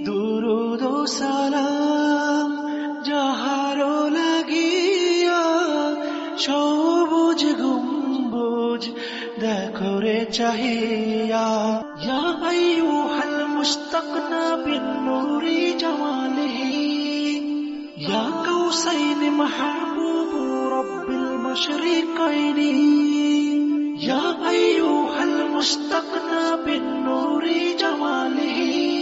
দুরুদ ও সালাম যাহারো লাগিয়া সবুজ গম্বুজ দেখো রে চাহিয়া ইয়া আইয়ুহাল মুস্তাকনা বিন নূরি জামালিহি ইয়া কাউসাইন মাহবুব রব্বিল মাশরিকাইনি ইয়া আইয়ুহাল মুস্তাকনা বিন নূরি জামালিহি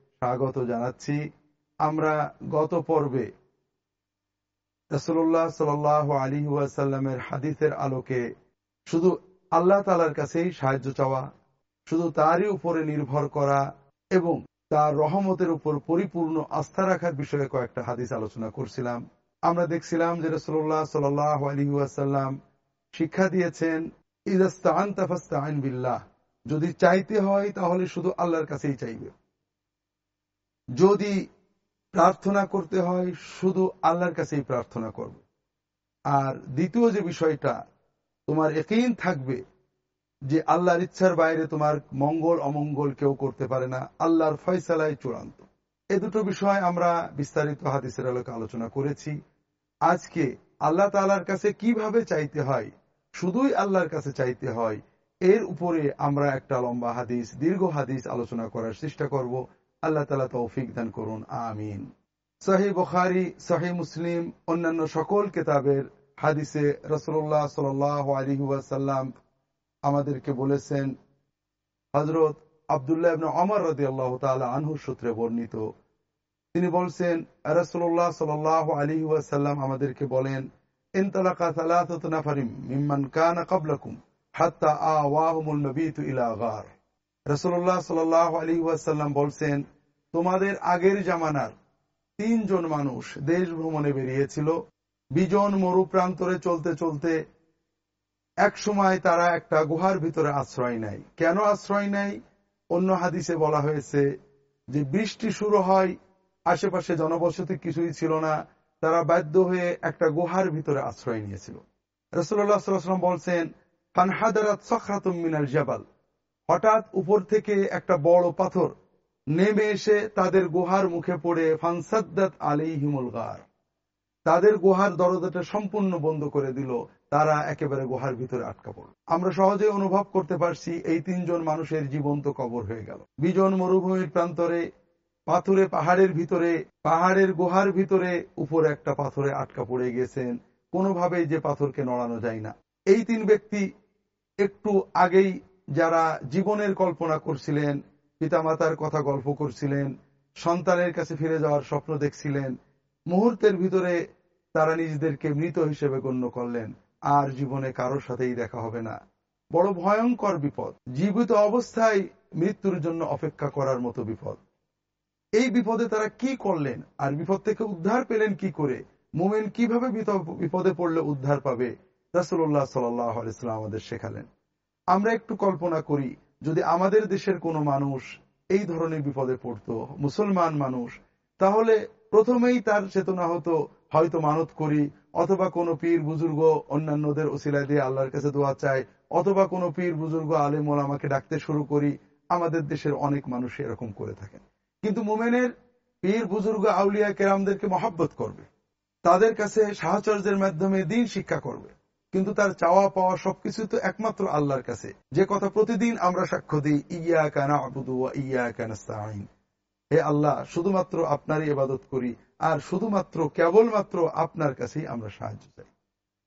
স্বাগত জানাচ্ছি। আমরা গত পর্বে রসুল্লাহ সাল আলী ওয়াসাল্লামের হাদিসের আলোকে শুধু আল্লাহ তালার কাছেই সাহায্য চাওয়া, শুধু তারই উপরে নির্ভর করা এবং তার রহমতের উপর পরিপূর্ণ আস্থা রাখার বিষয়ে কয়েকটা হাদিস আলোচনা করছিলাম। আমরা দেখছিলাম যে রসুল্লাহ সাল আলী ওয়াসাল্লাম শিক্ষা দিয়েছেন ইদাস্তান বিল্লাহ। যদি চাইতে হয় তাহলে শুধু আল্লাহর কাছেই চাইবে। যদি প্রার্থনা করতে হয়, শুধু আল্লাহর কাছেই প্রার্থনা করবে। আর দ্বিতীয় যে বিষয়টা, তোমার একইন থাকবে যে আল্লাহর ইচ্ছার বাইরে তোমার মঙ্গল, অমঙ্গল কেউ করতে পারে না। আল্লাহর ফয়সালায় চূড়ান্ত। এ দুটো বিষয় আমরা বিস্তারিত হাদিসের আলোকে আলোচনা করেছি। আজকে আল্লাহ তালার কাছে কীভাবে চাইতে হয়, শুধুই আল্লাহর কাছে চাইতে হয়, এর উপরে আমরা একটা লম্বা হাদিস, দীর্ঘ হাদিস আলোচনা করার চেষ্টা করব। আল্লাহ তালা তৌফিক দান করুন, আমিন। সাহি বখারি, সাহি মুসলিম, অন্যান্য সকল কেতাবের হাদিসে রসুল্লাহ সাল আলী আমাদেরকে বলেছেন হজরত আবদুল্লাহ অমর রদি আল্লাহ তালা আনহুর সূত্রে বর্ণিত। তিনি বলছেন রসুল্লাহ সাল আলী আমাদেরকে বলেন, ইনতালাকা সালাত নাফারিম কানা কাবলাকুম হাত্তা আ ওয়াহমুল নবীতু ইলা গার। রসুল্লাহ সাল আলী ওয়াসাল্লাম বলছেন, তোমাদের আগের জামানার তিনজন মানুষ দেশ ভ্রমণে বেরিয়েছিল। বিজন মরু প্রান্তরে চলতে চলতে এক সময় তারা একটা গুহার ভিতরে আশ্রয় নেয়। কেন আশ্রয় নেয়? অন্য হাদিসে বলা হয়েছে যে বৃষ্টি শুরু হয়, আশেপাশে জনবসতি কিছুই ছিল না, তারা বাধ্য হয়ে একটা গুহার ভিতরে আশ্রয় নিয়েছিল। রসুল্লাহ বলছেন, ফানহাদারাত সখরাতুম মিনাল জাবাল। হঠাৎ উপর থেকে একটা বড় পাথর নেমে এসে তাদের গুহার মুখে পড়ে ফানসাদ্দাত আলী হিমুল গার। তাদের গুহার দরজাটা সম্পূর্ণ বন্ধ করে দিল। তারা একেবারে গুহার ভিতরে আটকা পড়ল। আমরা সহজে অনুভব করতে পারছি এই তিনজন মানুষের জীবন্ত কবর হয়ে গেল। বিজন মরুভূমির প্রান্তরে, পাথরে পাহাড়ের ভিতরে, পাহাড়ের গুহার ভিতরে উপরে একটা পাথরে আটকা পড়ে গেছেন। কোনোভাবেই যে পাথরকে নড়ানো যায় না। এই তিন ব্যক্তি একটু আগেই যারা জীবনের কল্পনা করছিলেন, পিতামাতার কথা গল্প করছিলেন, সন্তানের কাছে ফিরে যাওয়ার স্বপ্ন দেখছিলেন, মুহূর্তের ভিতরে তারা নিজেদেরকে মৃত হিসেবে গণ্য করলেন, আর জীবনে কারোর সাথেই দেখা হবে না। বড় ভয়ঙ্কর বিপদ। জীবিত অবস্থায় মৃত্যুর জন্য অপেক্ষা করার মতো বিপদ। এই বিপদে তারা কি করলেন? আর বিপদ থেকে উদ্ধার পেলেন কি করে? মোমেন কীভাবে বিপদে পড়লে উদ্ধার পাবে? রাসুল্লাহ সাল্লাম আমাদের শেখালেন। আমরা একটু কল্পনা করি, যদি আমাদের দেশের কোনো মানুষ এই ধরনের বিপদে পড়ত, মুসলমান মানুষ, তাহলে প্রথমেই তার চেতনা হতো, হয়তো মানত করি, অথবা কোনো পীর, বুজুর্গ অন্যান্যদের ওসিলা দিয়ে আল্লাহর কাছে দোয়া চায় অথবা কোনো পীর, বুজুর্গ, আলেম আমাকে ডাকতে শুরু করি, আমাদের দেশের অনেক মানুষ এরকম করে থাকেন। কিন্তু মোমেনের পীর, বুজুর্গ আউলিয়া কেরামদেরকে মহাব্বত করবে। তাদের কাছে সাহচর্যের মাধ্যমে দিন শিক্ষা করবে। কিন্তু তার চাওয়া পাওয়া সবকিছু তো একমাত্র আল্লাহর কাছে। যে কথা প্রতিদিন আমরা সাক্ষ্য দিই ইয়া কানা আবুদু ইয়া কানাস্তাইন হে আল্লাহ, শুধুমাত্র আপনারই ইবাদত করি, আর শুধুমাত্র, কেবলমাত্র আপনার কাছেই আমরা সাহায্য চাই।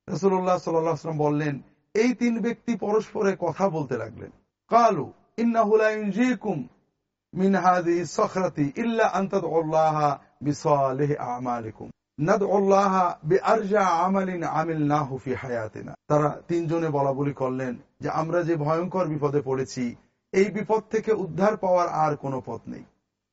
রসুল্লাহ সাল্লাম বললেন, এই তিন ব্যক্তি পরস্পরে কথা বলতে লাগলেন। কালু ইন্নাহুলাইকুম মিন সখরাতি ইল্লা আন্তাদ আমালিকুম তারা তিনজনে বলা বলি করলেন যে, আমরা যে ভয়ঙ্কর বিপদে পড়েছি, এই বিপদ থেকে উদ্ধার পাওয়ার আর কোনো পথ নেই।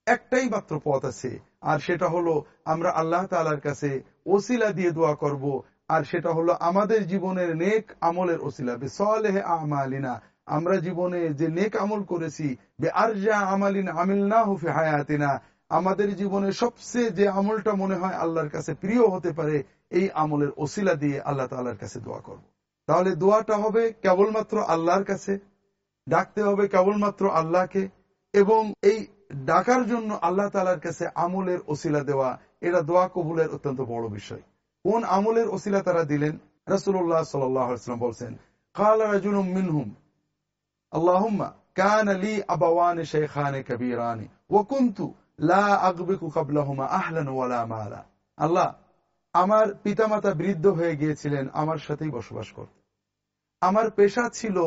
একটাই মাত্র পথ আছে, আর সেটা হলো আমরা আল্লাহ তালার কাছে ওসিলা দিয়ে দোয়া করব, আর সেটা হলো আমাদের জীবনের নেক আমলের ওসিলা। বেসলেহ আমালিনা, আমরা জীবনে যে নেক আমল করেছি বে আরজা আমালিন আমিল না হুফে হায়াতিনা আমাদের জীবনে সবচেয়ে যে আমলটা মনে হয় আল্লাহর কাছে প্রিয় হতে পারে, এই আমলের ওসিলা দিয়ে আল্লাহ তালার কাছে দোয়া করব। তাহলে দোয়াটা হবে কেবলমাত্র আল্লাহর কাছে, ডাকতে হবে কেবলমাত্র আল্লাহকে, এবং এই ডাকার জন্য আল্লাহ তালার কাছে আমলের ওসিলা দেওয়া, এটা দোয়া কবুলের অত্যন্ত বড় বিষয়। কোন আমলের ওসিলা তারা দিলেন? রসুল্লাহ সাল্লাম বলছেন মিনহুম, আল্লাহুম্মা কান লি আবাওয়ান শেখানে কবিরানি ওকুন্তু লা আগবিকু কাবলাহুমা আল্লাহ, আমার পিতামাতা বৃদ্ধ হয়ে গিয়েছিলেন, আমার সাথেই বসবাস করত আমার পেশা ছিল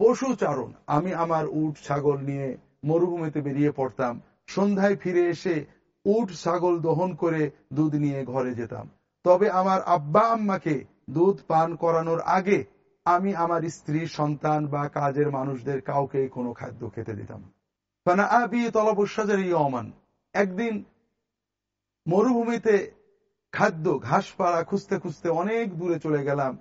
পশুচারণ। আমি আমার উট, ছাগল নিয়ে মরুভূমিতে বেরিয়ে পড়তাম। সন্ধ্যায় ফিরে এসে উট, ছাগল দহন করে দুধ নিয়ে ঘরে যেতাম। তবে আমার আব্বা আম্মাকে দুধ পান করানোর আগে আমি আমার স্ত্রী, সন্তান বা কাজের মানুষদের কাউকে কোনো খাদ্য খেতে দিতাম একদিন মরুভূমিতে খাদ্য ঘাসপাড়া খুঁজতে খুঁজতে অনেক দূরে চলে গেলাম।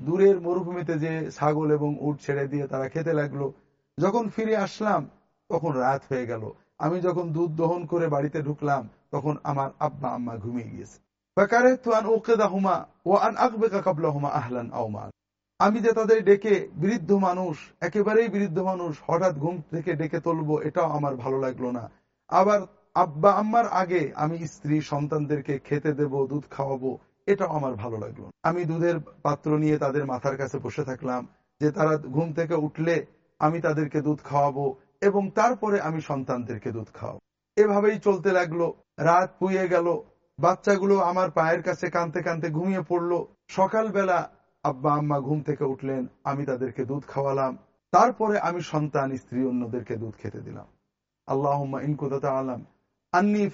দূরের মরুভূমিতে যে ছাগল এবং উট ছেড়ে দিয়ে তারা খেতে লাগল। যখন ফিরে আসলাম, তখন রাত হয়ে গেল। আমি যখন দুধ দহন করে বাড়িতে ঢুকলাম, তখন আমার আব্বা আম্মা ঘুমিয়ে গিয়েছে। আমি যে তাদের ডেকে বৃদ্ধ মানুষ, একেবারেই বৃদ্ধ মানুষ, হঠাৎ ঘুম থেকে ডেকে তুলবো, এটাও আমার ভালো লাগল না। আবার আব্বা আম্মার আগে আমি স্ত্রী সন্তানদেরকে খেতে দেব, দুধ খাওয়াবো, এটাও আমার ভালো লাগল আমি দুধের পাত্র নিয়ে তাদের মাথার কাছে বসে থাকলাম যে তারা ঘুম থেকে উঠলে আমি তাদেরকে দুধ খাওয়াবো এবং তারপরে আমি সন্তানদেরকে দুধ খাওয়াবো। এভাবেই চলতে লাগল, রাত পুয়ে গেল, বাচ্চাগুলো আমার পায়ের কাছে কানতে কানতে ঘুমিয়ে পড়ল। সকালবেলা আব্বা, আম্মা ঘুম থেকে উঠলেন, আমি তাদেরকে দুধ খাওয়ালাম। তারপরে আমি সন্তান, স্ত্রী অন্যদেরকে দুধ খেতে দিলাম। আল্লাহ ইনকুদা আলাম। আন্নি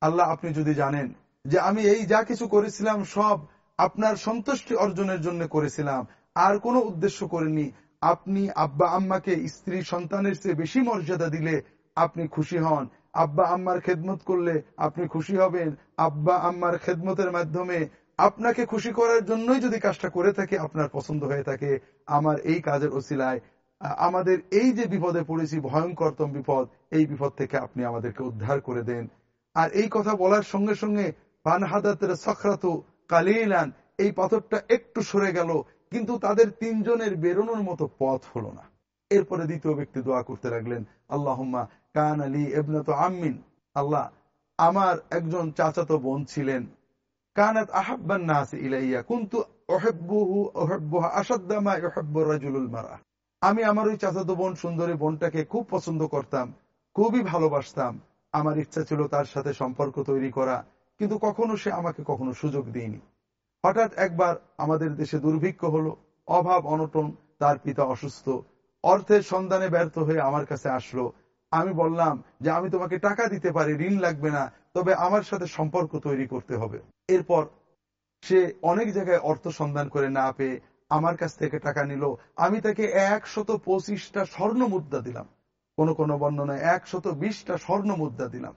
আল্লাহ, আপনি যদি জানেন যে আমি এই যা কিছু করেছিলাম, সব আপনার সন্তুষ্টি অর্জনের জন্য করেছিলাম, আর কোনো উদ্দেশ্য করেনি। আপনি আব্বা, আম্মাকে স্ত্রী, সন্তানের চেয়ে বেশি মর্যাদা দিলে আপনি খুশি হন। আব্বা, আম্মার খেদমত করলে আপনি খুশি হবেন। আব্বা, আম্মার খেদমতের মাধ্যমে আপনাকে খুশি করার জন্যই যদি কাজটা করে থাকে, আপনার পছন্দ হয়ে থাকে, আমার এই কাজের ওসিলায় আমাদের এই যে বিপদে পড়েছি ভয়ঙ্করতম বিপদ, এই বিপদ থেকে আপনি আমাদেরকে উদ্ধার করে দেন। আর এই কথা বলার সঙ্গে সঙ্গে পানহাদাতের সখরাত কালিলান, এই পাথরটা একটু সরে গেল, কিন্তু তাদের তিনজনের বেরোনোর মতো পথ হলো না। এরপরে দ্বিতীয় ব্যক্তি দোয়া করতে লাগলেন, আল্লাহম্মা কান আলী এবনত আমিন আল্লাহ, আমার একজন চাচাতো বোন ছিলেন কানাত আহাব্বান নাস ইলাইয়া, কিন্তু ওহেব্বুহু ওহেব্বুহা আসাদ্দামা ওহেব্বুর রাজুলুল মারা। আমি আমার ওই চাচাতো বোন, সুন্দরী বোনটাকে খুব পছন্দ করতাম, খুবই ভালোবাসতাম। আমার ইচ্ছা ছিল তার সাথে সম্পর্ক তৈরি করা, কিন্তু কখনো সে আমাকে কখনো সুযোগ দিইনি হঠাৎ একবার আমাদের দেশে দুর্ভিক্ষ হলো, অভাব অনটন, তার পিতা অসুস্থ, অর্থের সন্ধানে ব্যর্থ হয়ে আমার কাছে আসলো। আমি বললাম যে, আমি তোমাকে টাকা দিতে পারি, ঋণ লাগবে না, তবে আমার সাথে সম্পর্ক তৈরি করতে হবে। এরপর সে অনেক জায়গায় অর্থ সন্ধান করে না পেয়ে আমার কাছ থেকে টাকা নিল। আমি তাকে একশত পঁচিশটা স্বর্ণ মুদ্রা দিলাম। কোন কোন বর্ণনায় একশত বিশটা স্বর্ণ মুদ্রা দিলাম।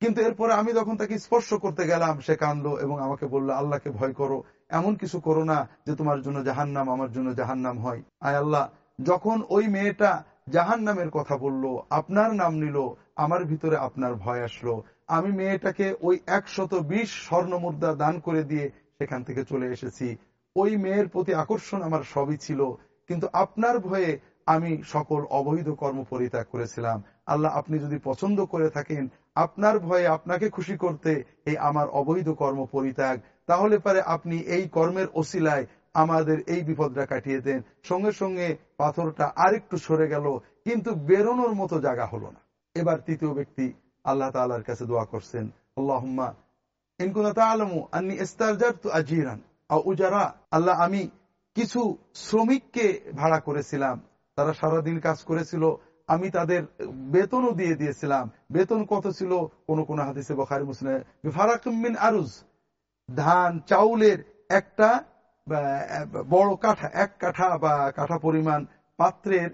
কিন্তু এরপরে আমি যখন তাকে স্পর্শ করতে গেলাম, সে কানলো এবং আমাকে বলল, আল্লাহকে ভয় করো। এমন কিছু করো না যে তোমার জন্য জাহান নাম আমার জন্য জাহান নাম হয়। আয় আল্লাহ, যখন ওই মেয়েটা জাহান নামের কথা বলল, আপনার নাম নিল, আমার ভিতরে আপনার ভয় আসলো। আমি মেয়েটাকে ওই একশত বিশ স্বর্ণ মুদ্রা দান করে দিয়ে সেখান থেকে চলে এসেছি। ওই মেয়ের প্রতি আকর্ষণ আমার সবই ছিল। কিন্তু আপনার ভয়ে আমি সকল অবৈধ কর্ম পরিত্যাগ করেছিলাম। আল্লাহ আপনি যদি পছন্দ করে থাকেন, আপনার ভয়ে আপনাকে খুশি করতে এই আমার অবৈধ কর্ম পরিত্যাগ। তাহলে পারে আপনি এই কর্মের ওসিলায় আমাদের এই বিপদটা কাটিয়ে দেন। সঙ্গে সঙ্গে পাথরটা আরেকটু সরে গেল, কিন্তু বেরোনোর মতো জায়গা হলো না। এবার তৃতীয় ব্যক্তি আল্লাহ তালার কাছে দোয়া করছেন, আল্লাহম্মা আল্লাহ আমি কিছু শ্রমিককে ভাড়া করেছিলাম, তারা সারাদিন কাজ করেছিল, আমি তাদের বেতনও দিয়ে দিয়েছিলাম, বেতন কত ছিল? কোন কোন হাদিসে বখারি, মুসলিম আরুজ, ধান, চাউলের একটা বড় কাঠা, এক কাঠা বা কাঠা পরিমাণ পাত্রের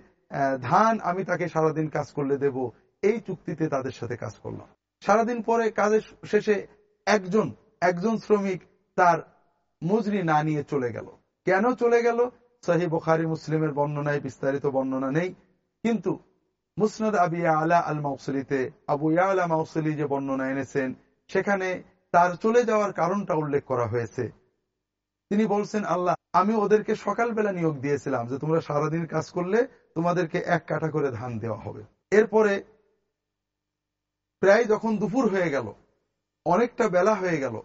ধান আমি তাকে সারাদিন কাজ করলে দেব এই চুক্তিতে তাদের সাথে কাজ করলাম। সারাদিন পরে কাজের শেষে একজন একজন শ্রমিক তার মজুরি না নিয়ে চলে গেল। কেন চলে গেল? সাহি বুখারি মুসলিমের বর্ণনায় বিস্তারিত বর্ণনা নেই। কিন্তু মুসনদ আবি আলা আল মাউসলিতে আবু আলা মাউসলি যে বর্ণনা এনেছেন, সেখানে তার চলে যাওয়ার কারণটা উল্লেখ করা হয়েছে। তিনি বলছেন, আল্লাহ, আমি ওদেরকে সকালবেলা নিয়োগ দিয়েছিলাম যে তোমরা সারাদিন কাজ করলে তোমাদেরকে এক কাঠা করে ধান দেওয়া হবে। এরপরে প্রায় যখন দুপুর হয়ে গেল, অনেকটা বেলা হয়ে গেল,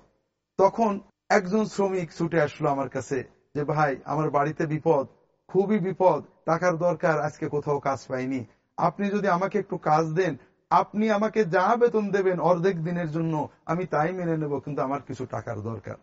তখন একজন শ্রমিক ছুটে আসলো আমার কাছে যে, ভাই, আমার বাড়িতে বিপদ, খুবই বিপদ, টাকার দরকার, আজকে কোথাও কাজ পাইনি। আপনি যদি আমাকে একটু কাজ দেন, আপনি আমাকে যা বেতন দেবেন অর্ধেক দিনের জন্য, আমি তাই মেনে নেব, কিন্তু আমার কিছু টাকার দরকার।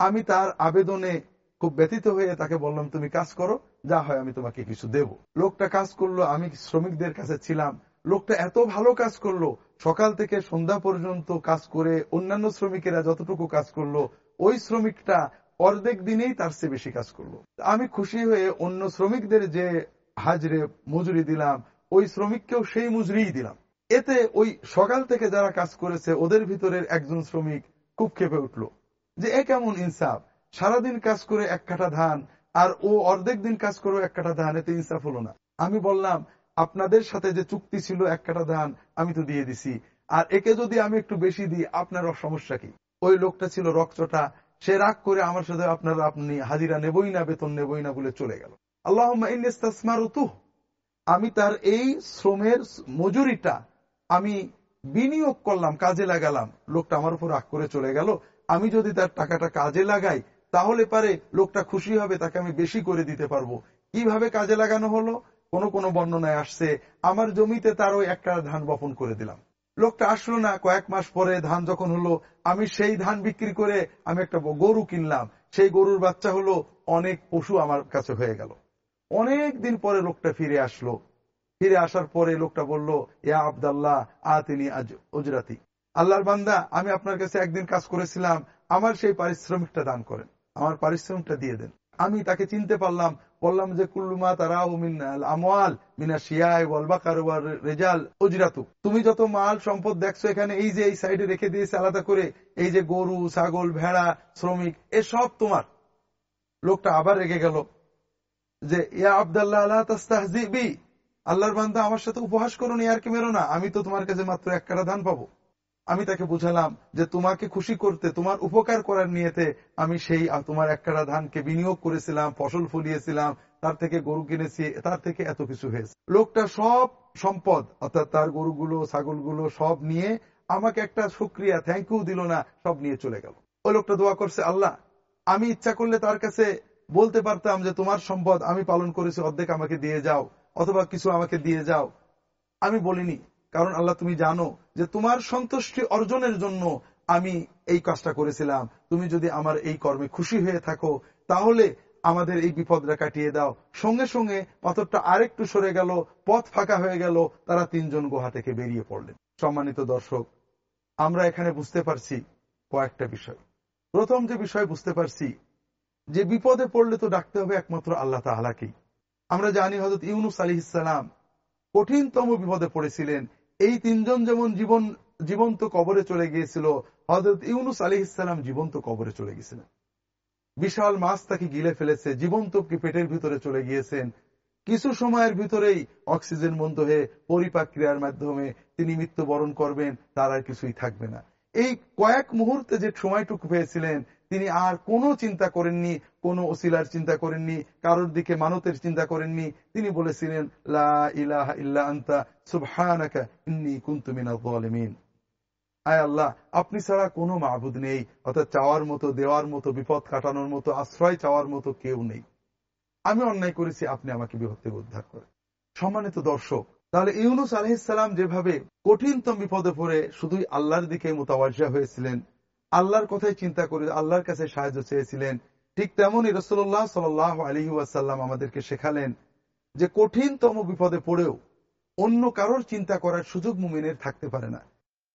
আমি তার আবেদনে খুব ব্যতীত হয়ে তাকে বললাম, তুমি কাজ করো, যা হয় আমি তোমাকে কিছু দেব। লোকটা কাজ করল, আমি শ্রমিকদের কাছে ছিলাম লোকটা এত ভালো কাজ করল, সকাল থেকে সন্ধ্যা পর্যন্ত কাজ করে অন্যান্য শ্রমিকেরা যতটুকু কাজ করল, ওই শ্রমিকটা অর্ধেক দিনেই তার চেয়ে বেশি কাজ করল। আমি খুশি হয়ে অন্য শ্রমিকদের যে হাজরে মজুরি দিলাম, ওই শ্রমিককেও সেই মজুরিই দিলাম। এতে ওই সকাল থেকে যারা কাজ করেছে, ওদের ভিতরের একজন শ্রমিক খুব খেপে উঠল যে, এ কেমন ইনসাফ? সারাদিন কাজ করে এক কাঠা ধান, আর ও অর্ধেক দিন কাজ করে এক কাঠা ধান, এতে ইনসাফ হলো না। আমি বললাম আপনাদের সাথে যে চুক্তি ছিল এক কাঠা ধান, আমি তো দিয়ে দিছি। আর একে যদি আমি একটু বেশি দিই, আপনার সমস্যা কি? ওই লোকটা ছিল রকচটা সে রাগ করে আমার সাথে আপনার আপনি হাজিরা নেবই না, বেতন নেবই না বলে চলে গেল। আল্লাহ আমি তার এই শ্রমের মজুরিটা আমি বিনিয়োগ করলাম, কাজে লাগালাম। লোকটা আমার উপর রাগ করে চলে গেল। আমি যদি তার টাকাটা কাজে লাগাই, তাহলে পারে লোকটা খুশি হবে, তাকে আমি বেশি করে দিতে পারব। কীভাবে কাজে লাগানো হলো? কোন কোন বর্ণনায় আসছে, আমার জমিতে তার ওই একটা ধান বপন করে দিলাম। লোকটা আসলো না, কয়েক মাস পরে ধান যখন হলো, আমি সেই ধান বিক্রি করে আমি একটা গরু কিনলাম। সেই গরুর বাচ্চা হলো অনেক পশু আমার কাছে হয়ে গেল। অনেক দিন পরে লোকটা ফিরে আসলো। ফিরে আসার পরে লোকটা বলল, ইয়া আবদাল্লাহ আ তিনি আজ ওজরাতি আল্লাহর বান্দা, আমি আপনার কাছে একদিন কাজ করেছিলাম, আমার সেই পারিশ্রমিকটা দান করেন। আমার পারিশ্রমিকটা দিয়ে দেন। আমি তাকে চিনতে পারলাম বললাম যে কুল্লুমা তারা আমওয়াল মিনা শিয়ায় ওয়ালবাকার রেজাল ওজরাতু তুমি যত মাল সম্পদ দেখছ এখানে, এই যে এই সাইডে রেখে দিয়েছে আলাদা করে, এই যে গরু, ছাগল, ভেড়া, শ্রমিক এসব তোমার। লোকটা আবার রেগে গেল যে, ইয়া আবদাল্লাহ আল্লাহ তাস্তাহজিবি আল্লাহর বান্দা আমার সাথে উপহাস করো নি, আর কি মেরো না, আমি তো তোমার কাছে মাত্র এক কাটা ধান পাবো। আমি তাকে বুঝালাম যে তোমাকে খুশি করতে, তোমার উপকার করার নিয়েতে আমি সেই তোমার এককাটা ধানকে বিনিয়োগ করেছিলাম, ফসল ফলিয়েছিলাম, তার থেকে গরু কিনেছি, তার থেকে এত কিছু হয়েছে। লোকটা সব সম্পদ, অর্থাৎ তার গরুগুলো, ছাগলগুলো সব নিয়ে আমাকে একটা সুক্রিয়া থ্যাংক ইউ দিল না, সব নিয়ে চলে গেল। ওই লোকটা দোয়া করছে, আল্লাহ, আমি ইচ্ছা করলে তার কাছে বলতে পারতাম যে তোমার সম্পদ আমি পালন করেছি, অর্ধেক আমাকে দিয়ে যাও, অথবা কিছু আমাকে দিয়ে যাও। আমি বলিনি কারণ আল্লাহ তুমি জানো যে তোমার সন্তুষ্টি অর্জনের জন্য আমি এই কাজটা করেছিলাম। তুমি যদি আমার এই কর্মে খুশি হয়ে থাকো, তাহলে আমাদের এই বিপদটা কাটিয়ে দাও। সঙ্গে সঙ্গে পাথরটা আরেকটু সরে গেল, পথ ফাঁকা হয়ে গেল, তারা তিনজন গুহা থেকে বেরিয়ে পড়লেন। সম্মানিত দর্শক, আমরা এখানে বুঝতে পারছি কয়েকটা বিষয়। প্রথম যে বিষয় বুঝতে পারছি, যে বিপদে পড়লে তো ডাকতে হবে একমাত্র আল্লাহ তাহলাকেই আমরা জানি হজরত ইউনুস আলী ইসালাম কঠিনতম বিপদে পড়েছিলেন। এই তিনজন যেমন জীবন, জীবন্ত কবরে চলে গিয়েছিল হজরত ইউনুস আলী ইসলাম জীবন্ত কবরে চলে গেছিলেন বিশাল মাছ তাকে গিলে ফেলেছে, জীবন্ত পেটের ভিতরে চলে গিয়েছেন। কিছু সময়ের ভিতরেই অক্সিজেন বন্ধ হয়ে পরিপাক ক্রিয়ার মাধ্যমে তিনি মৃত্যুবরণ করবেন, তার আর কিছুই থাকবে না। এই কয়েক মুহূর্তে যে সময়টুকু পেয়েছিলেন তিনি আর কোনো চিন্তা করেননি, কোনো ওসিলার চিন্তা করেননি, কারোর দিকে মানতের চিন্তা করেননি। তিনি বলেছিলেন আয় আল্লাহ, আপনি ছাড়া কোনো মাহবুদ নেই, অর্থাৎ চাওয়ার মতো, দেওয়ার মতো, বিপদ কাটানোর মতো, আশ্রয় চাওয়ার মতো কেউ নেই। আমি অন্যায় করেছি, আপনি আমাকে বিপদ থেকে উদ্ধার করেন। সম্মানিত দর্শক, তাহলে ইউনুস আলহিসাম যেভাবে কঠিনতম বিপদে পড়ে, শুধুই আল্লাহর দিকে মোতাবাজা হয়েছিলেন আল্লাহর কথাই চিন্তা করে আল্লাহর কাছে সাহায্য চেয়েছিলেন। ঠিক তেমনই রসুল্লাহ সাল আলহি ওয়াসাল্লাম আমাদেরকে শেখালেন যে কঠিনতম বিপদে পড়েও অন্য কারোর চিন্তা করার সুযোগ মুমিনের থাকতে পারে না।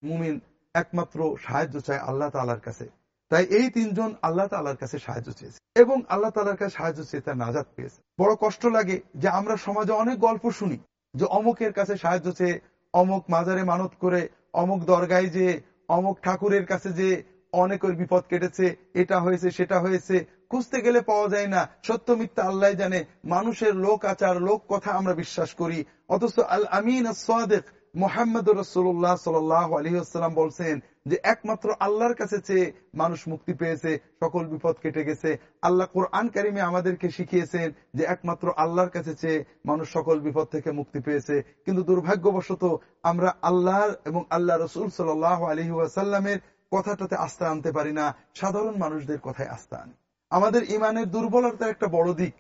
মুমিন একমাত্র সাহায্য চায় আল্লাহ তালার কাছে। তাই এই তিনজন আল্লাহ তালার কাছে সাহায্য চেয়েছে এবং আল্লাহ তালার কাছে সাহায্য চেয়ে তার নাজাদ পেয়েছে। বড় কষ্ট লাগে যে আমরা সমাজে অনেক গল্প শুনি যে অমুকের কাছে সাহায্য চেয়ে অমুক মাজারে মানত করে, অমুক দরগায় যে অমুক ঠাকুরের কাছে যে অনেকের বিপদ কেটেছে, এটা হয়েছে, সেটা হয়েছে। খুঁজতে গেলে পাওয়া যায় না। সত্য মিথ্যা আল্লাহ জানে। মানুষের লোক আচার, লোক কথা আমরা বিশ্বাস করি। অথচ আল আমিন সাদেক মোহাম্মদ রসুল্লাহ সাল আলহিহাস্লাম বলছেন যে, একমাত্র আল্লাহর কাছে চেয়ে মানুষ মুক্তি পেয়েছে, সকল বিপদ কেটে গেছে। আল্লাহ কোরআন কারিমে আমাদেরকে শিখিয়েছেন যে, একমাত্র আল্লাহর কাছে চেয়ে মানুষ সকল বিপদ থেকে মুক্তি পেয়েছে। কিন্তু দুর্ভাগ্যবশত আমরা আল্লাহর এবং আল্লাহ রসুল সাল আলহি ওয়াসাল্লামের কথাটাতে আস্থা আনতে পারি না, সাধারণ মানুষদের কথায় আস্থা আনি। আমাদের ইমানের দুর্বলতার একটা বড় দিক।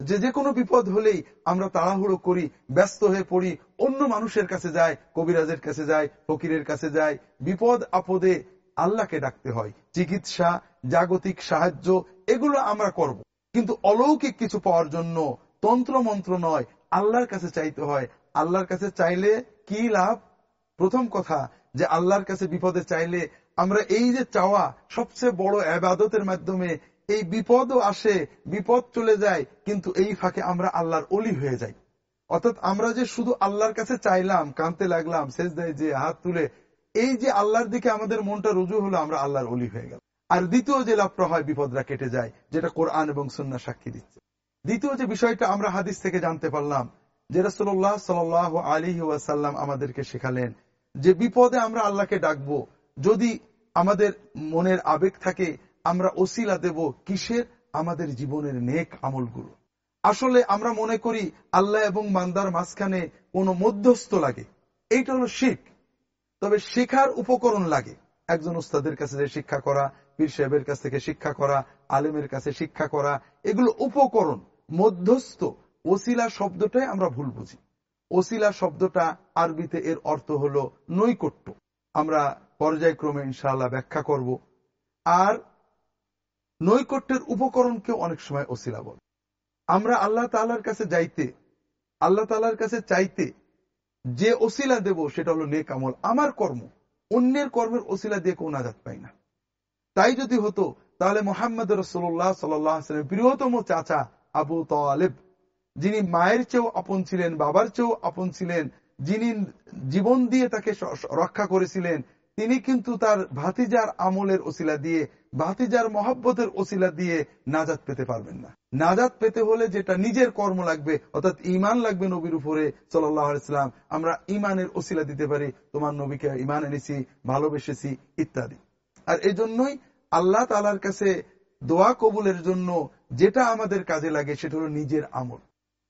যে যে কোনো বিপদ হলেই আমরা তাড়াহুড়ো করি, ব্যস্ত হয়ে পড়ি, অন্য মানুষের কাছে যায় কবিরাজের কাছে যায় ফকিরের কাছে যায় বিপদ আপদে আল্লাহকে ডাকতে হয়। চিকিৎসা, জাগতিক সাহায্য, এগুলো আমরা করব। কিন্তু অলৌকিক কিছু পাওয়ার জন্য তন্ত্র মন্ত্র নয়, আল্লাহর কাছে চাইতে হয়। আল্লাহর কাছে চাইলে কি লাভ? প্রথম কথা, যে আল্লাহর কাছে বিপদে চাইলে আমরা এই যে চাওয়া সবচেয়ে বড় আবাদতের মাধ্যমে এই বিপদও আসে, বিপদ চলে যায়, কিন্তু এই ফাঁকে আমরা আল্লাহর অলি হয়ে যাই। অর্থাৎ আমরা যে শুধু আল্লাহর কাছে চাইলাম কানতে লাগলাম শেষ দেয় যে হাত তুলে, এই যে আল্লাহর দিকে আমাদের মনটা রুজু হলো, আমরা আল্লাহর অলি হয়ে গেল আর দ্বিতীয় যে লাভটা হয়, বিপদরা কেটে যায়, যেটা কোরআন এবং সন্না সাক্ষী দিচ্ছে। দ্বিতীয় যে বিষয়টা আমরা হাদিস থেকে জানতে পারলাম, যে রসল্লাহ সাল আলী ওয়াসাল্লাম আমাদেরকে শেখালেন যে বিপদে আমরা আল্লাহকে ডাকবো যদি আমাদের মনের আবেগ থাকে, আমরা ওসিলা দেব কিসের? আমাদের জীবনের নেক আমলগুলো। আসলে আমরা মনে করি আল্লাহ এবং মান্দার মাঝখানে কোন মধ্যস্থ লাগে। এইটা হলো শিখ। তবে শেখার উপকরণ লাগে। একজন উস্তাদের কাছে শিক্ষা করা, পীর সাহেবের কাছ থেকে শিক্ষা করা, আলেমের কাছে শিক্ষা করা, এগুলো উপকরণ, মধ্যস্থ। ওসিলা শব্দটাই আমরা ভুল বুঝি। ওসিলা শব্দটা আরবিতে এর অর্থ হলো নৈকট্য। আমরা পর্যায়ক্রমে ইনশাআল্লাহ ব্যাখ্যা করব। আর নৈকট্যের উপকরণকেও অনেক সময় ওসিলা বল। আমরা আল্লাহ তালার কাছে যাইতে, আল্লাহ তালার কাছে চাইতে যে ওসিলা দেব সেটা হলো নেক আমল। আমার কর্ম, অন্যের কর্মের ওসিলা দিয়ে কেউ নাজাত পাই না। তাই যদি হতো, তাহলে মোহাম্মদ রসোল্লাহ সাল্লামের বৃহত্তম চাচা আবু তালেব, যিনি মায়ের চেয়েও আপন ছিলেন, বাবার চেয়েও আপন ছিলেন, যিনি জীবন দিয়ে তাকে রক্ষা করেছিলেন তিনি কিন্তু তার ভাতিজার আমলের ওসিলা দিয়ে, ভাতিজার মহাব্বতের ওসিলা দিয়ে নাজাত পেতে পারবেন না। নাজাত পেতে হলে যেটা নিজের কর্ম লাগবে, অর্থাৎ ইমান লাগবে নবীর উপরে সাল্লাম, আমরা ইমানের ওসিলা দিতে পারি, তোমার নবীকে ইমান এনেছি, ভালোবেসেছি, ইত্যাদি। আর এই জন্যই আল্লাহ তালার কাছে দোয়া কবুলের জন্য যেটা আমাদের কাজে লাগে, সেটা হলো নিজের আমল।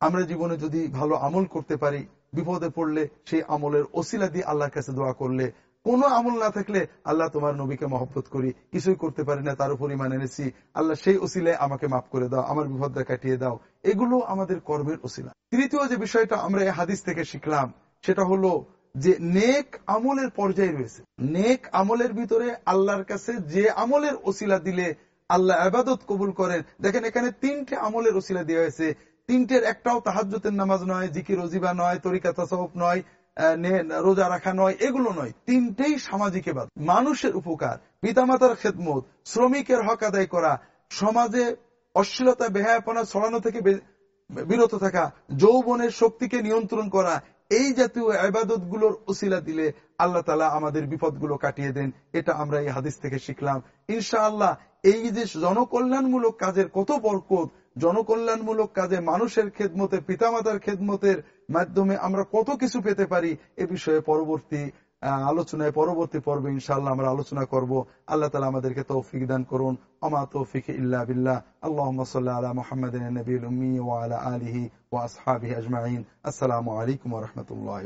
আমরা জীবনে যদি ভালো আমল করতে পারি, বিপদে পড়লে সেই আমলের ওসিলা দিয়ে আল্লাহর কাছে দোয়া করলে কোনো আমল না থাকলে আল্লাহ তোমার নবীকে মহব্বত করি। কিছুই করতে পারি না, তার উপর ইমান এনেছি। আল্লাহ সেই ওসিলায় আমাকে মাফ করে দাও, আমার বিপদটা কাটিয়ে দাও। এগুলো আমাদের কর্মের ওসিলা। তৃতীয় যে বিষয়টা আমরা এই হাদিস থেকে শিখলাম, সেটা হলো যে নেক আমলের পর্যায়ে রয়েছে। নেক আমলের ভিতরে আল্লাহর কাছে যে আমলের ওসিলা দিলে আল্লাহ আবাদত কবুল করেন। দেখেন, এখানে তিনটে আমলের ওসিলা দেওয়া হয়েছে। তিনটের একটাও তাহাজ্যতের নামাজ নয়, জিকির, রজিবা নয় তরিকা তাসব নয়। রোজা রাখা নয়, এগুলো নয়। তিনটেই সামাজিক এবার মানুষের উপকার, পিতামাতার খেদমত, শ্রমিকের হক আদায় করা, সমাজে অশ্লীলতা, বেহায়াপনা, ছড়ানো থেকে বিরত থাকা, যৌবনের শক্তিকে নিয়ন্ত্রণ করা, এই জাতীয় আবাদতগুলোর উসিলা দিলে আল্লাহ তালা আমাদের বিপদগুলো কাটিয়ে দেন। এটা আমরা এই হাদিস থেকে শিখলাম। ইনশাআল্লাহ, এই যে জনকল্যাণমূলক কাজের কত বরকত, জনকল্যাণমূলক কাজে মানুষের খেদমতে, পিতামাতার খেদমতের মাধ্যমে আমরা কত কিছু পেতে পারি এ বিষয়ে পরবর্তী আলোচনায়, পরবর্তী পর্বে ইনশাআল্লাহ আমরা আলোচনা করব। আল্লাহ তালা আমাদেরকে তৌফিক দান করুন। অমা তৌফিক ইল্লা বিল্লাহ। আল্লাহ সাল্লাহ মোহাম্মদ নবীল উম্মি ওয়ালা আলহি ওয়াসহাবি আজমাইন। আসসালামু আলাইকুম রহমতুল্লাহ